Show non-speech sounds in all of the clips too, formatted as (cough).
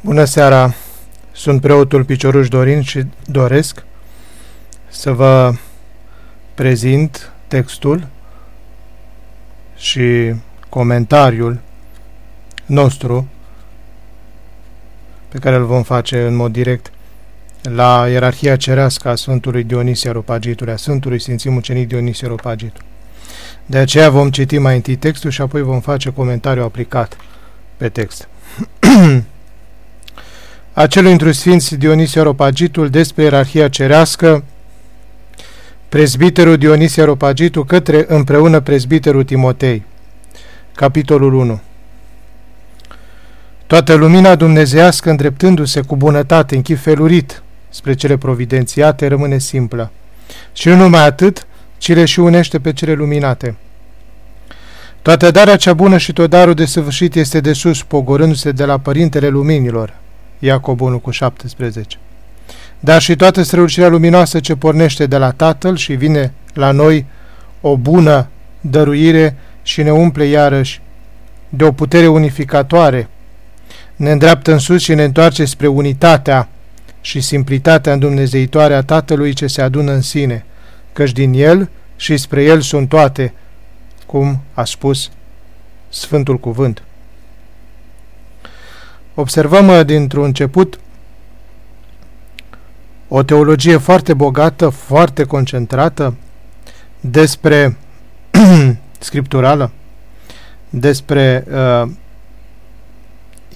Bună seara! Sunt preotul Picioruș Dorin și doresc să vă prezint textul și comentariul nostru pe care îl vom face în mod direct la ierarhia cerească a Sfântului Dionisie Aropagitului, a Sfântului Sfințim Mucenic Dionisie Aropagitul. De aceea vom citi mai întâi textul și apoi vom face comentariu aplicat pe text. (clears throat) Acelui într Sfinț Dionisie Aropagitul despre ierarhia cerească, prezbiterul Dionisie Aropagitul către împreună prezbiterul Timotei. Capitolul 1 Toată lumina dumnezească îndreptându-se cu bunătate în chip felurit spre cele providențiate rămâne simplă. Și nu numai atât, ci le și unește pe cele luminate. Toată darea cea bună și tot darul de săvârșit este de sus, pogorându-se de la Părintele Luminilor. Iacob 1 cu 17. Dar și toată strălucirea luminoasă ce pornește de la Tatăl și vine la noi o bună dăruire și ne umple iarăși de o putere unificatoare, ne îndreaptă în sus și ne întoarce spre unitatea și simplitatea îndumnezeitoare a Tatălui ce se adună în sine, căci din El și spre El sunt toate, cum a spus Sfântul Cuvânt. Observăm uh, dintr-un început o teologie foarte bogată, foarte concentrată despre (clears throat) scripturală, despre uh,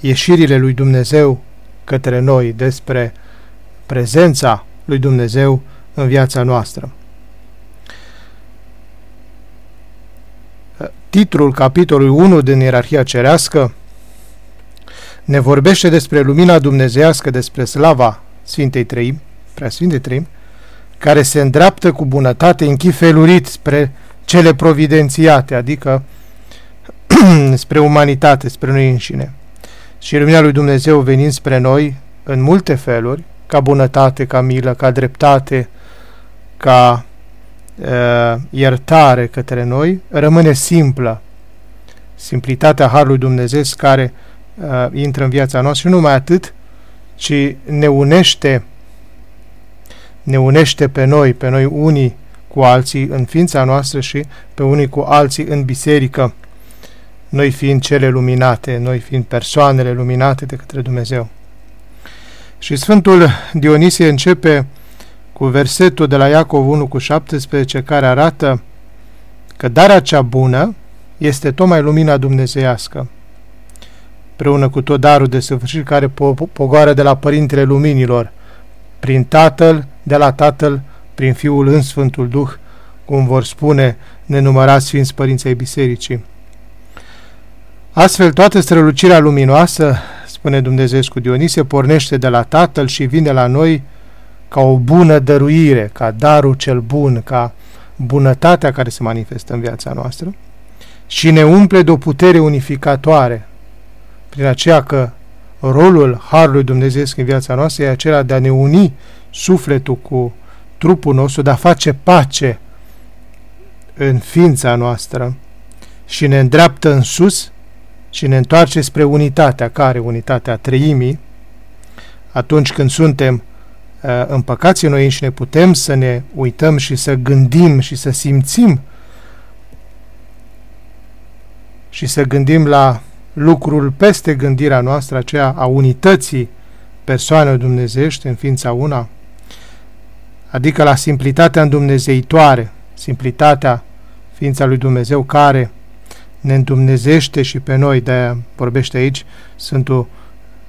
ieșirile lui Dumnezeu către noi, despre prezența lui Dumnezeu în viața noastră. Titlul capitolului 1 din ierarhia cerească ne vorbește despre lumina dumnezească, despre slava Sfintei Trăim, Preasfinte Trăim, care se îndreaptă cu bunătate în chip felurit spre cele providențiate, adică (clears throat) spre umanitate, spre noi înșine. Și lumina lui Dumnezeu venind spre noi în multe feluri, ca bunătate, ca milă, ca dreptate, ca uh, iertare către noi, rămâne simplă. Simplitatea Harului Dumnezeu care uh, intră în viața noastră și nu numai atât, ci ne unește ne unește pe noi, pe noi unii cu alții în ființa noastră și pe unii cu alții în biserică, noi fiind cele luminate, noi fiind persoanele luminate de către Dumnezeu. Și Sfântul Dionisie începe cu versetul de la Iacov 1 cu 17 care arată că darea cea bună este tocmai lumina dumnezeiască, preună cu tot darul de săvârșit care po- pogoară de la Părintele Luminilor, prin Tatăl, de la Tatăl, prin Fiul în Sfântul Duh, cum vor spune nenumărați Sfinți Părinții Bisericii. Astfel, toată strălucirea luminoasă spune Dumnezeescu Dionisie, pornește de la Tatăl și vine la noi ca o bună dăruire, ca darul cel bun, ca bunătatea care se manifestă în viața noastră și ne umple de o putere unificatoare, prin aceea că rolul Harului Dumnezeu în viața noastră e acela de a ne uni sufletul cu trupul nostru, de a face pace în ființa noastră. Și ne îndreaptă în sus și ne întoarce spre unitatea, care unitatea treimii, atunci când suntem uh, împăcați noi și ne putem să ne uităm și să gândim și să simțim și să gândim la lucrul peste gândirea noastră, aceea a unității persoanei dumnezeiești în ființa una, adică la simplitatea îndumnezeitoare, simplitatea ființa lui Dumnezeu care ne îndumnezește și pe noi, de vorbește aici Sfântul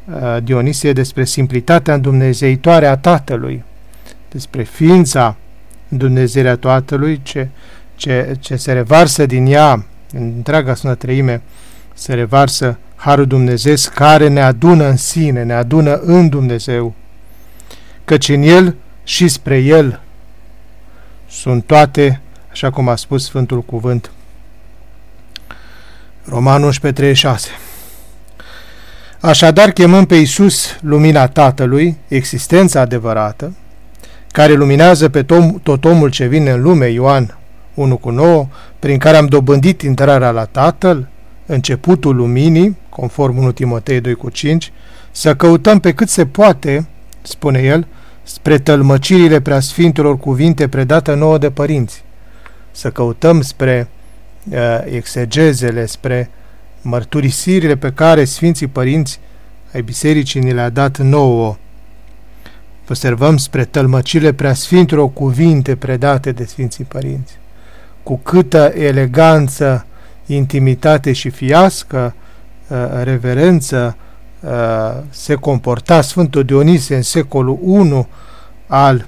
uh, Dionisie despre simplitatea îndumnezeitoare a Tatălui, despre ființa Dumnezeirea Tatălui, ce, ce, ce se revarsă din ea, în întreaga Sfântă Treime, se revarsă Harul Dumnezeu care ne adună în sine, ne adună în Dumnezeu, căci în El și spre El sunt toate, așa cum a spus Sfântul Cuvânt, Roman 11:36 Așadar chemăm pe Iisus lumina Tatălui, existența adevărată, care luminează pe tom, tot omul ce vine în lume, Ioan 1 cu 9, prin care am dobândit intrarea la Tatăl, începutul luminii, conform 1 Timotei 2 cu 5, să căutăm pe cât se poate, spune el, spre tălmăcirile preasfintelor cuvinte predate nouă de părinți, să căutăm spre uh, exegezele, spre mărturisirile pe care Sfinții Părinți ai Bisericii ni le-a dat nouă. Observăm spre tălmăcile preasfintelor cuvinte predate de Sfinții Părinți. Cu câtă eleganță, intimitate și fiască, uh, reverență, uh, se comporta Sfântul Dionisie în secolul I al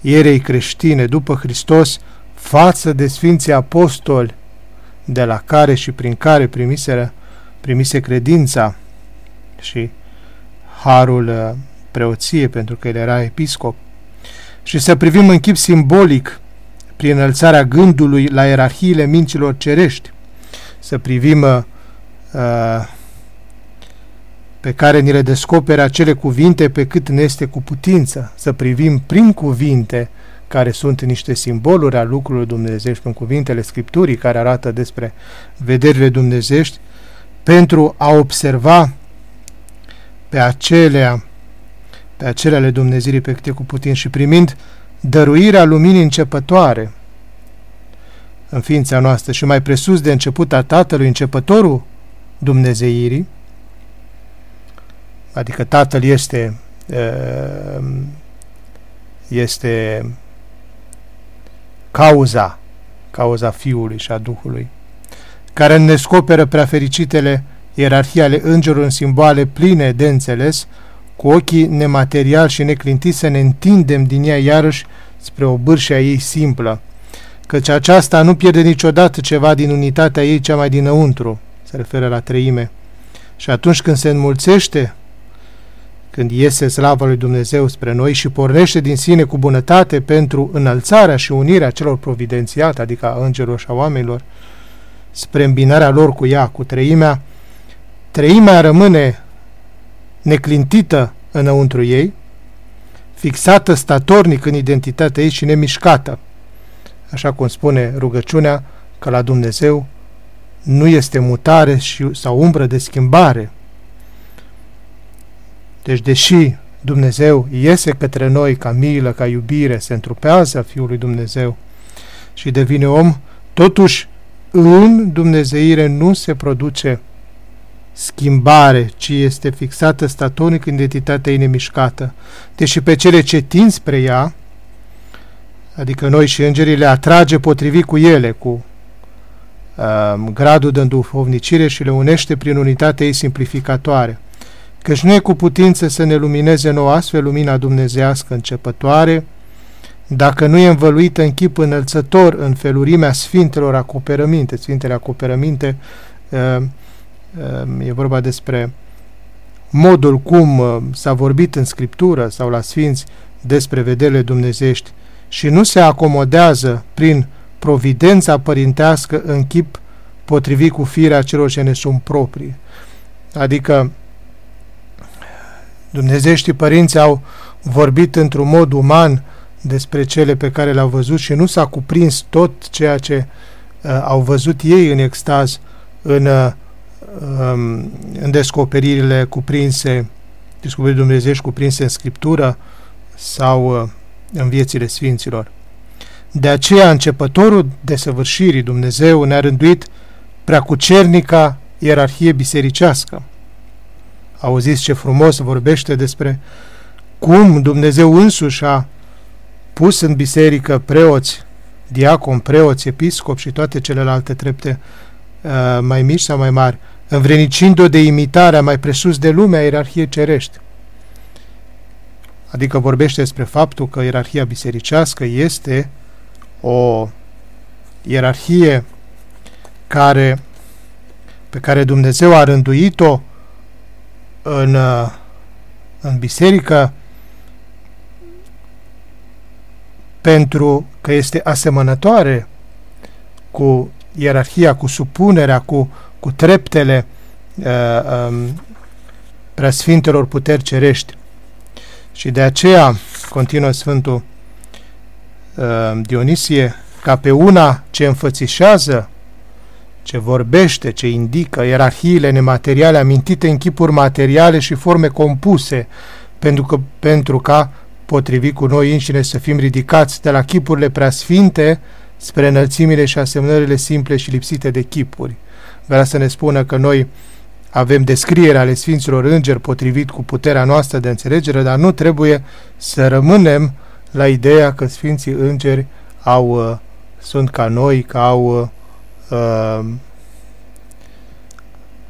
ierei creștine după Hristos față de Sfinții Apostoli de la care și prin care primiseră, primise credința și harul uh, preoție pentru că el era episcop. Și să privim în chip simbolic prin înălțarea gândului la ierarhiile minților cerești, să privim uh, pe care ni le descoperă acele cuvinte pe cât ne este cu putință, să privim prin cuvinte care sunt niște simboluri a lucrurilor dumnezești, prin cuvintele Scripturii care arată despre vederile dumnezești, pentru a observa pe acelea, pe acele ale Dumnezeirii pe câte cu putin și primind dăruirea luminii începătoare în ființa noastră și mai presus de început a Tatălui, începătorul Dumnezeirii, adică Tatăl este este cauza, cauza Fiului și a Duhului, care ne descoperă prea fericitele ierarhia ale îngerilor în simboale pline de înțeles, cu ochii nematerial și neclintiți să ne întindem din ea iarăși spre o bârșă a ei simplă, căci aceasta nu pierde niciodată ceva din unitatea ei cea mai dinăuntru, se referă la treime. Și atunci când se înmulțește, când iese slava lui Dumnezeu spre noi și pornește din sine cu bunătate pentru înălțarea și unirea celor providențiate, adică a îngerilor și a oamenilor, spre îmbinarea lor cu ea, cu treimea, treimea rămâne neclintită înăuntru ei, fixată statornic în identitatea ei și nemișcată. Așa cum spune rugăciunea că la Dumnezeu nu este mutare și, sau umbră de schimbare. Deci, deși Dumnezeu iese către noi ca milă, ca iubire, se întrupează Fiul lui Dumnezeu și devine om, totuși în Dumnezeire nu se produce schimbare, ci este fixată statonic în identitatea ei nemișcată. Deși pe cele ce tind spre ea, adică noi și îngerii le atrage potrivit cu ele, cu uh, gradul de înduhovnicire și le unește prin unitatea ei simplificatoare. Căci nu e cu putință să ne lumineze nouă astfel lumina dumnezească începătoare, dacă nu e învăluită în chip înălțător în felurimea sfintelor acoperăminte, sfintele acoperăminte, uh, Ehm, e vorba despre modul cum uh, s-a vorbit în Scriptură sau la Sfinți despre vederile dumnezești și nu se acomodează prin providența părintească în chip potrivit cu firea celor ce ne sunt proprii. Adică dumnezeștii părinți au vorbit într-un mod uman despre cele pe care le-au văzut și nu s-a cuprins tot ceea ce uh, au văzut ei în extaz în uh, um, în descoperirile cuprinse, descoperirile dumnezeiești cuprinse în Scriptură sau uh, în viețile Sfinților. De aceea, începătorul desăvârșirii Dumnezeu ne-a rânduit preacucernica ierarhie bisericească. Auziți ce frumos vorbește despre cum Dumnezeu însuși a pus în biserică preoți, diacon, preoți, episcop și toate celelalte trepte uh, mai mici sau mai mari, învrenicind-o de imitarea mai presus de lumea ierarhiei cerești. Adică vorbește despre faptul că ierarhia bisericească este o ierarhie care, pe care Dumnezeu a rânduit-o în, în biserică pentru că este asemănătoare cu ierarhia, cu supunerea, cu cu treptele uh, um, preasfintelor puteri cerești. Și de aceea, continuă Sfântul uh, Dionisie, ca pe una ce înfățișează ce vorbește, ce indică ierarhiile nemateriale amintite în chipuri materiale și forme compuse, pentru, că, pentru ca, potrivit cu noi înșine, să fim ridicați de la chipurile preasfinte spre înălțimile și asemnările simple și lipsite de chipuri. Vrea să ne spună că noi avem descrierea ale Sfinților Îngeri potrivit cu puterea noastră de înțelegere, dar nu trebuie să rămânem la ideea că Sfinții Îngeri au, uh, sunt ca noi, că au uh,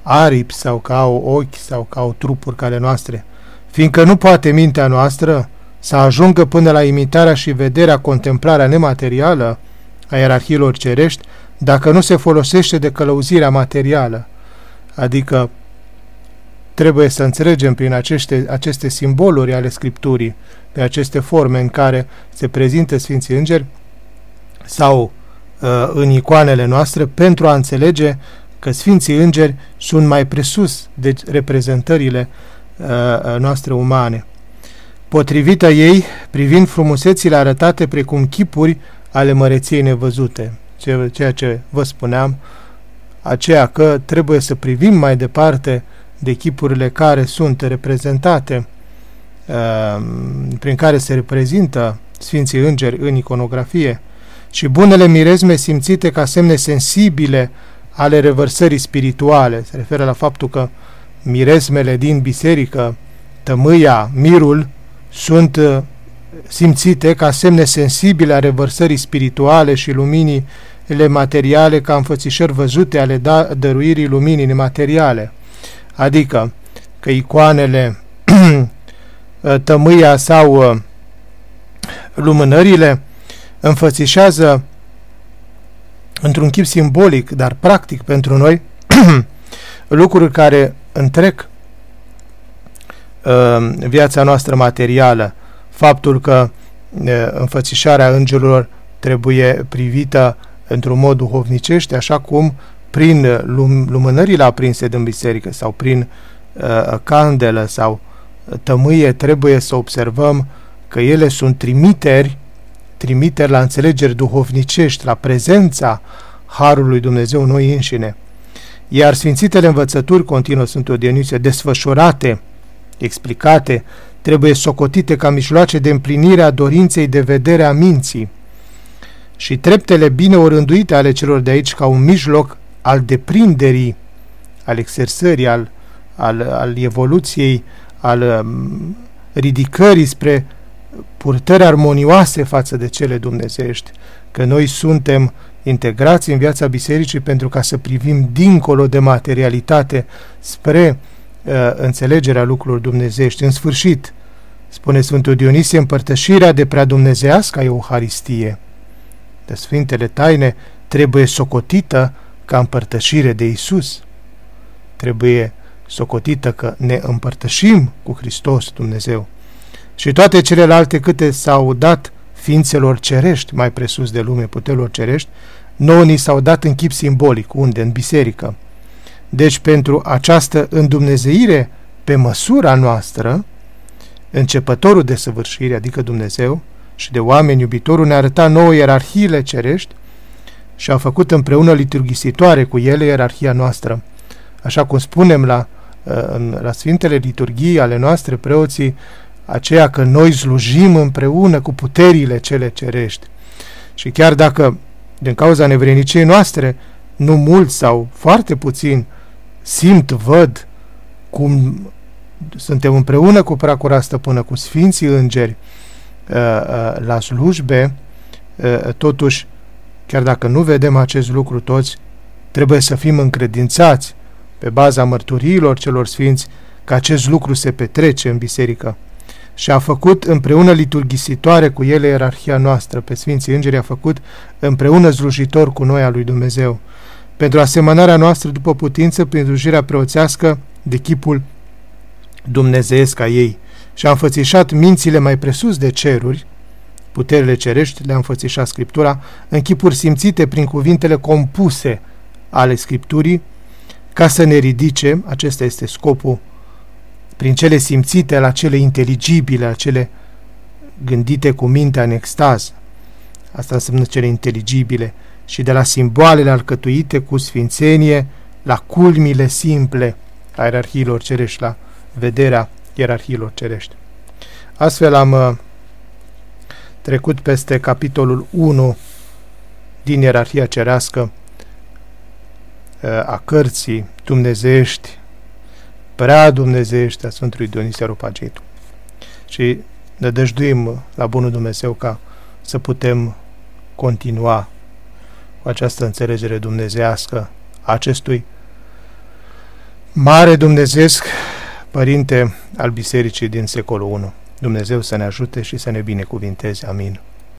aripi sau că au ochi sau că au trupuri ca ale noastre, fiindcă nu poate mintea noastră să ajungă până la imitarea și vederea, contemplarea nematerială a ierarhiilor cerești, dacă nu se folosește de călăuzirea materială, adică trebuie să înțelegem prin aceste, aceste simboluri ale Scripturii, pe aceste forme în care se prezintă Sfinții Îngeri sau uh, în icoanele noastre pentru a înțelege că Sfinții Îngeri sunt mai presus de reprezentările uh, uh noastre umane. Potrivită ei, privind frumusețile arătate precum chipuri ale măreției nevăzute, ceea ce vă spuneam, aceea că trebuie să privim mai departe de chipurile care sunt reprezentate, uh, prin care se reprezintă Sfinții Îngeri în iconografie, și bunele mirezme simțite ca semne sensibile ale revărsării spirituale. Se referă la faptul că mirezmele din biserică, tămâia, mirul, sunt uh, simțite ca semne sensibile a revărsării spirituale și luminii materiale ca înfățișări văzute ale da, dăruirii luminii nemateriale. Adică că icoanele, (clears throat) tămâia sau uh, lumânările înfățișează într-un chip simbolic, dar practic pentru noi, (clears throat) lucruri care întrec uh, viața noastră materială, faptul că uh, înfățișarea îngerilor trebuie privită într-un mod duhovnicește, așa cum prin lum- lumânările aprinse din biserică sau prin uh, candelă sau tămâie trebuie să observăm că ele sunt trimiteri trimiteri la înțelegeri duhovnicești, la prezența Harului Dumnezeu noi înșine. Iar sfințitele învățături, continuă Sfântul Dionisie, desfășurate, explicate, trebuie socotite ca mijloace de împlinire a dorinței de vedere a minții și treptele bine orânduite ale celor de aici ca un mijloc al deprinderii, al exersării, al, al, al evoluției, al um, ridicării spre purtări armonioase față de cele dumnezeiești, că noi suntem integrați în viața bisericii pentru ca să privim dincolo de materialitate spre uh, înțelegerea lucrurilor dumnezeiești. În sfârșit, spune Sfântul Dionisie, împărtășirea de prea dumnezească a Euharistie, de Sfintele Taine, trebuie socotită ca împărtășire de Isus. Trebuie socotită că ne împărtășim cu Hristos Dumnezeu și toate celelalte câte s-au dat ființelor cerești, mai presus de lume, puterilor cerești, nouă ni s-au dat în chip simbolic, unde? În biserică. Deci pentru această îndumnezeire pe măsura noastră, începătorul de săvârșire, adică Dumnezeu, și de oameni iubitorul ne arăta nouă ierarhiile cerești și a făcut împreună liturghisitoare cu ele ierarhia noastră. Așa cum spunem la, la Sfintele Liturghii ale noastre, preoții aceea că noi slujim împreună cu puterile cele cerești. Și chiar dacă, din cauza nevreniciei noastre, nu mult sau foarte puțin simt, văd cum suntem împreună cu Pracura Stăpână, cu Sfinții Îngeri, uh, uh, la slujbe, uh, totuși, chiar dacă nu vedem acest lucru toți, trebuie să fim încredințați pe baza mărturiilor celor sfinți că acest lucru se petrece în biserică. Și a făcut împreună liturghisitoare cu ele ierarhia noastră, pe Sfinții Îngeri a făcut împreună slujitor cu noi a lui Dumnezeu, pentru asemănarea noastră după putință prin slujirea preoțească de chipul dumnezeiesc a ei și a înfățișat mințile mai presus de ceruri, puterile cerești le-a înfățișat Scriptura, în chipuri simțite prin cuvintele compuse ale Scripturii, ca să ne ridice, acesta este scopul prin cele simțite la cele inteligibile, la cele gândite cu mintea în extaz. Asta înseamnă cele inteligibile, și de la simboalele alcătuite cu sfințenie la culmile simple a ierarhiilor cerești, la vederea ierarhiilor cerești. Astfel am uh, trecut peste capitolul 1 din ierarhia cerească uh, a cărții dumnezeiești, prea dumnezeiești a Sfântului Dionisie Aropagitu. Și ne dăjduim la Bunul Dumnezeu ca să putem continua cu această înțelegere dumnezească a acestui mare dumnezeesc părinte al bisericii din secolul I. Dumnezeu să ne ajute și să ne binecuvinteze. Amin.